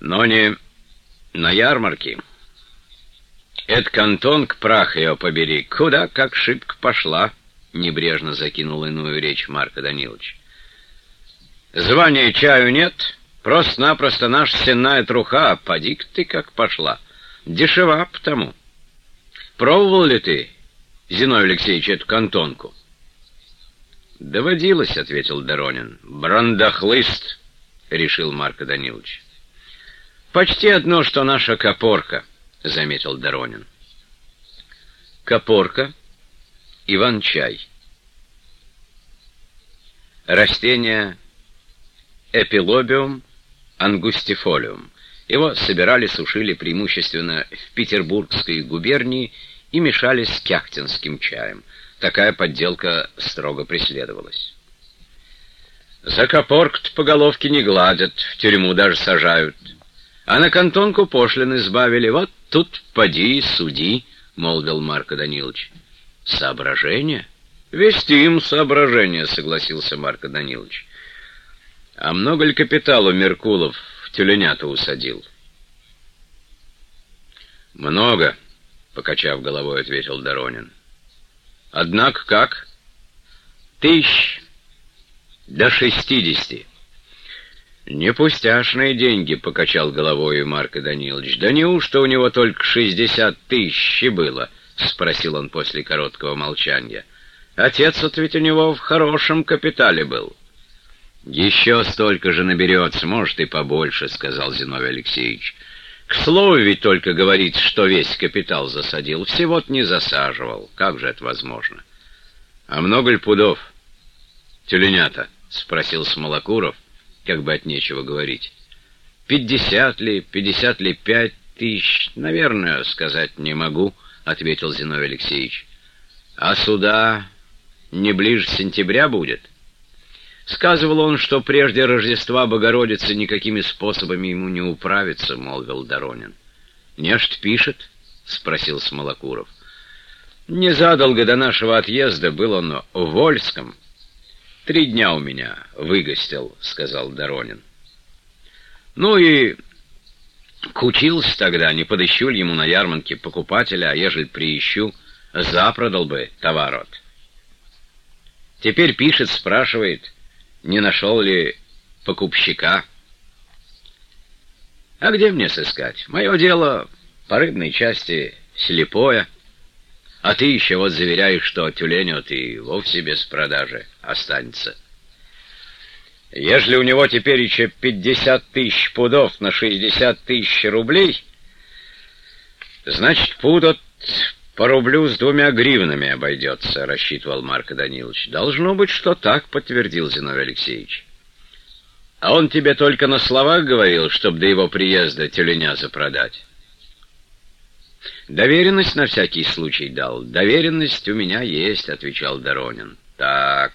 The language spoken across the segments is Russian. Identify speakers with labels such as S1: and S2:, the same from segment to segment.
S1: Но не на ярмарке. Это кантонг, прах ее побери, куда как шибко пошла, — небрежно закинул иную речь Марка Данилович. Звания чаю нет, просто-напросто наша сенная труха, поди ты как пошла. Дешева потому. Пробовал ли ты, Зиной Алексеевич, эту кантонку? «Доводилось», — ответил Доронин. «Брандахлыст», — решил Марко Данилович. «Почти одно, что наша копорка», — заметил Доронин. Копорка, Иван-чай. Растение Эпилобиум ангустифолиум. Его собирали, сушили преимущественно в Петербургской губернии и мешали с кяхтинским чаем. Такая подделка строго преследовалась. За копорк по головке не гладят, в тюрьму даже сажают. А на кантонку пошлины сбавили. Вот тут поди, суди, — молвил Марко Данилович. Соображение? Вестим соображение, — согласился Марко Данилович. А много ли капиталу Меркулов в тюленята усадил? Много, — покачав головой, ответил Доронин. Однако как? Тысяч до шестидесяти. «Не пустяшные деньги», — покачал головой Марко Данилович. «Да неужто у него только шестьдесят тысяч было?» — спросил он после короткого молчания. «Отец вот ведь у него в хорошем капитале был». «Еще столько же наберется, может, и побольше», — сказал Зиновий Алексеевич. «К слову ведь только говорит, что весь капитал засадил. Всего-то не засаживал. Как же это возможно?» «А много ли пудов?» «Тюленята?» — спросил Смолокуров, как бы от нечего говорить. «Пятьдесят ли, пятьдесят ли пять тысяч? Наверное, сказать не могу», — ответил Зиновий Алексеевич. «А суда не ближе сентября будет?» Сказывал он, что прежде Рождества Богородицы никакими способами ему не управиться, — молвил Доронин. — Нечто пишет? — спросил Смолокуров. — Незадолго до нашего отъезда был он в Вольском. Три дня у меня выгостил, — сказал Доронин. — Ну и кучился тогда, не подыщу ли ему на ярмарке покупателя, а ежели приищу, запродал бы товарот. Теперь пишет, спрашивает — не нашел ли покупщика. А где мне сыскать? Мое дело по рыбной части слепое, а ты еще вот заверяешь, что тюленет и вовсе без продажи останется. Ежели у него теперь еще пятьдесят тысяч пудов на шестьдесят тысяч рублей, значит, пудот «По рублю с двумя гривнами обойдется», — рассчитывал Марко Данилович. «Должно быть, что так», — подтвердил Зиновий Алексеевич. «А он тебе только на словах говорил, чтобы до его приезда тюленя запродать?» «Доверенность на всякий случай дал. Доверенность у меня есть», — отвечал Доронин. «Так»,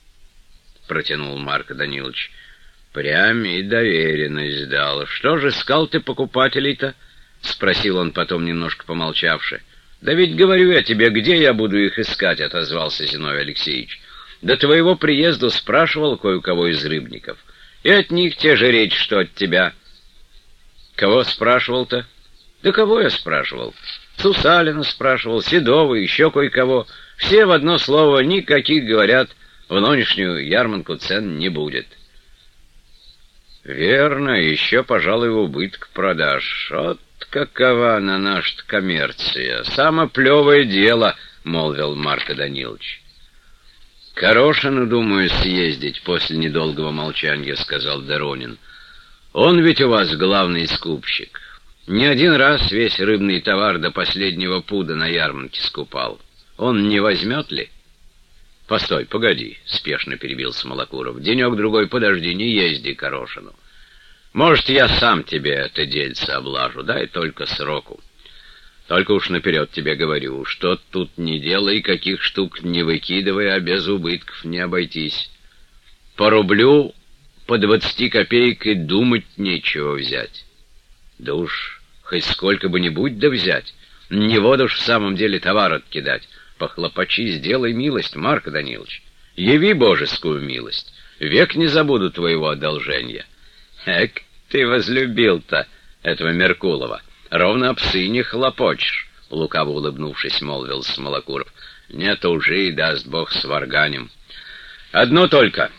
S1: — протянул Марко Данилович, — «прям и доверенность дал. Что же, искал ты покупателей-то?» — спросил он потом, немножко помолчавши. «Да ведь говорю я тебе, где я буду их искать?» — отозвался Зиновий Алексеевич. «До твоего приезда спрашивал кое-кого из рыбников. И от них те же речь, что от тебя». «Кого спрашивал-то?» «Да кого я спрашивал?» «Сусалина спрашивал, Седова, еще кое-кого. Все в одно слово, никаких, говорят, в нынешнюю ярмарку цен не будет». «Верно, еще, пожалуй, убыток продаж. Вот какова на наша коммерция. Самое плевое дело», — молвил Марко Данилович. «Корошину, думаю, съездить после недолгого молчания», — сказал Доронин. «Он ведь у вас главный скупщик. Не один раз весь рыбный товар до последнего пуда на ярмарке скупал. Он не возьмет ли?» «Постой, погоди», — спешно перебил Смолокуров. «Денек-другой подожди, не езди к Орошину. Может, я сам тебе это дельце облажу, дай только сроку. Только уж наперед тебе говорю, что тут не делай, каких штук не выкидывай, а без убытков не обойтись. По рублю, по двадцати копеек и думать нечего взять. Да уж, хоть сколько бы ни будь да взять. Не воду уж в самом деле товар откидать. Похлопочи, сделай милость, Марк Данилович. Яви божескую милость. Век не забуду твоего одолжения. Эк, ты возлюбил-то этого Меркулова? Ровно об сыне хлопочешь, — лукаво улыбнувшись, молвил Смолокуров. Нет лжи, даст Бог с варганем. Одно только.